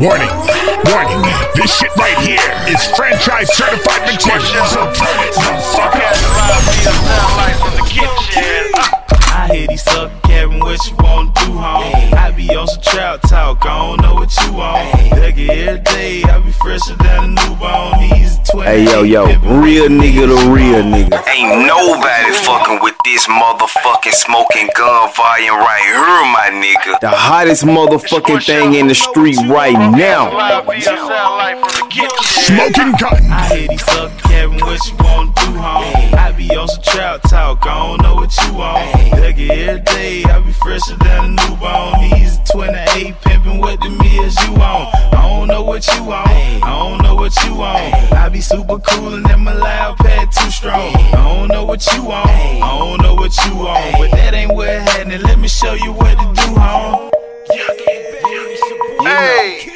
Warning, warning, this shit right here is franchise certified material. So turn it the fuck. I be fresher than a newborn. These 20 Hey yo yo, real nigga to real nigga. Ain't nobody fucking with this motherfucking smoking gun volume right here, my nigga. The hottest motherfucking thing in the street right now. Smoking gun. I hear these suck Kevin, what you wanna do, home? I be on some trap talk, I don't know what you want. Duck it every day, I be fresher than a newborn. These 28 pimping what the meals you want. I don't know what you want, I don't know what you want. I be super cool and then my loud pad too strong. I don't know what you want, I don't know what you want. But that ain't what happening, let me show you what to do, home. Hey,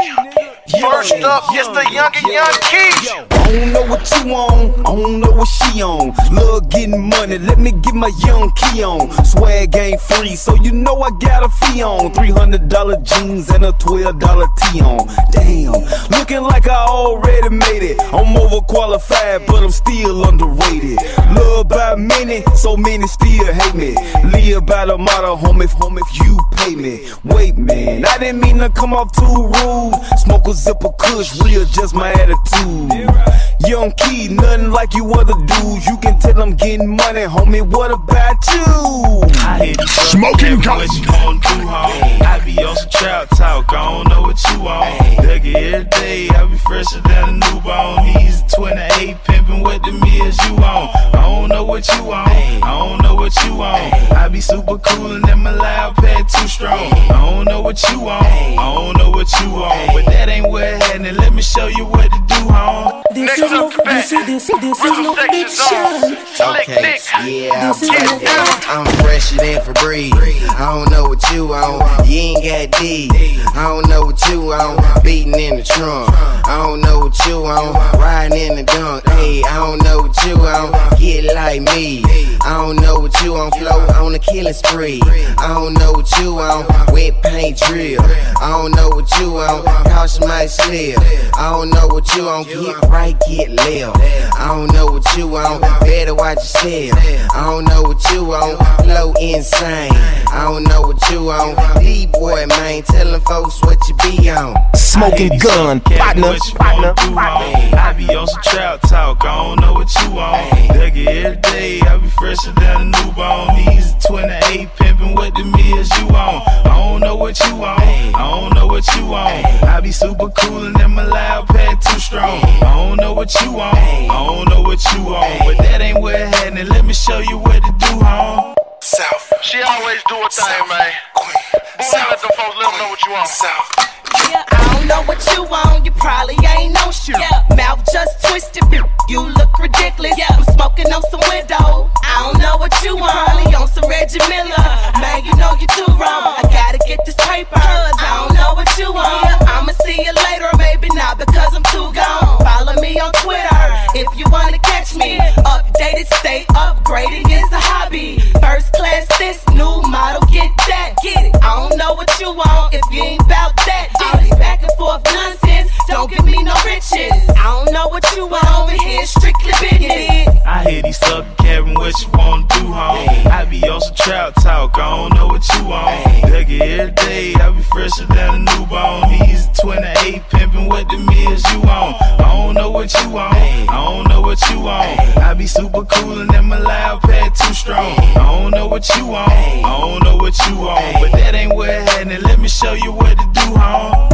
first up, it's the young and young Keys. I don't know what you on, I don't know what she on. Love getting money, let me get my young key on. Swag ain't free, so you know I got a fee on. $300 jeans and a $12 tee on. Damn, looking like I already made it. I'm overqualified, but I'm still underrated. Love by many, so many still hate me. Live by the motto, home if, home if you pay me. Wait, man, I didn't mean to come off too rude. Smoke a zipper kush, real just my attitude. Young key, nothing like you other dudes. You can tell I'm getting money, homie. What about you? I hear these Smoking Kevin, gun. What you home? I be on some trap talk, I don't know what you want. Duck it every day, I be fresher than a newborn. These 28 pimping what the meals you on. I don't know what you want, I don't know what you want. I be super cool and then my loud pad too strong. I don't know what you want, I don't know what you want. But that ain't what happening, let me show you what to do, home. Next up to back, rhythm section zone. Slick Okay, Nick, yeah, I'm, get down. I'm fresher than Febreze. I don't know what you on, you ain't got D. I don't know what you on, beating in the trunk. I don't know what you on, riding in the dunk. Hey, I don't know what you on, get like me. I don't know what you on, flow on a killing spree. I don't know what you on, wet paint drill. I don't know what you on, caution my slip. I don't know what you on, get right, get left. I don't know what you on, better watch yourself. I don't know what you on, flow insane. I don't know what you on, D-boy man, telling folks what you be on. Smoking gun, partner, partner, partner. I be on some trap talk, I don't know what you want. Duck it every day, I be fresher than a newborn. These 28 pimping what the meals you want. I don't know what you want, I don't know what you want. I be super cool and then my loud pad too strong. I don't know what you want, I don't know what you want. But that ain't what happening, let me show you what to do, home. South. She always do her thing, man. Queen. Boy, let them folks let them know what you want. South. Yeah, I don't know what you want, you probably ain't no shit. Mouth too wrong. I gotta get this paper, cause I don't know what you want. I'ma see you later, maybe not because I'm too gone. Follow me on Twitter if you wanna catch me. Updated, stay upgraded is a hobby. First class, this new model, get that, get it. I don't know what you want if you ain't bout that. All this back and forth nonsense, don't give me no riches. I don't know what you want over here, strictly business. I hear these suck Kevin, what you you on. He's 28, pimping with the meals you on. I don't know what you on. I don't know what you on. I be super cool and then my loud pad too strong. I don't know what you on. I don't know what you on. But that ain't what happened. Let me show you what to do, home.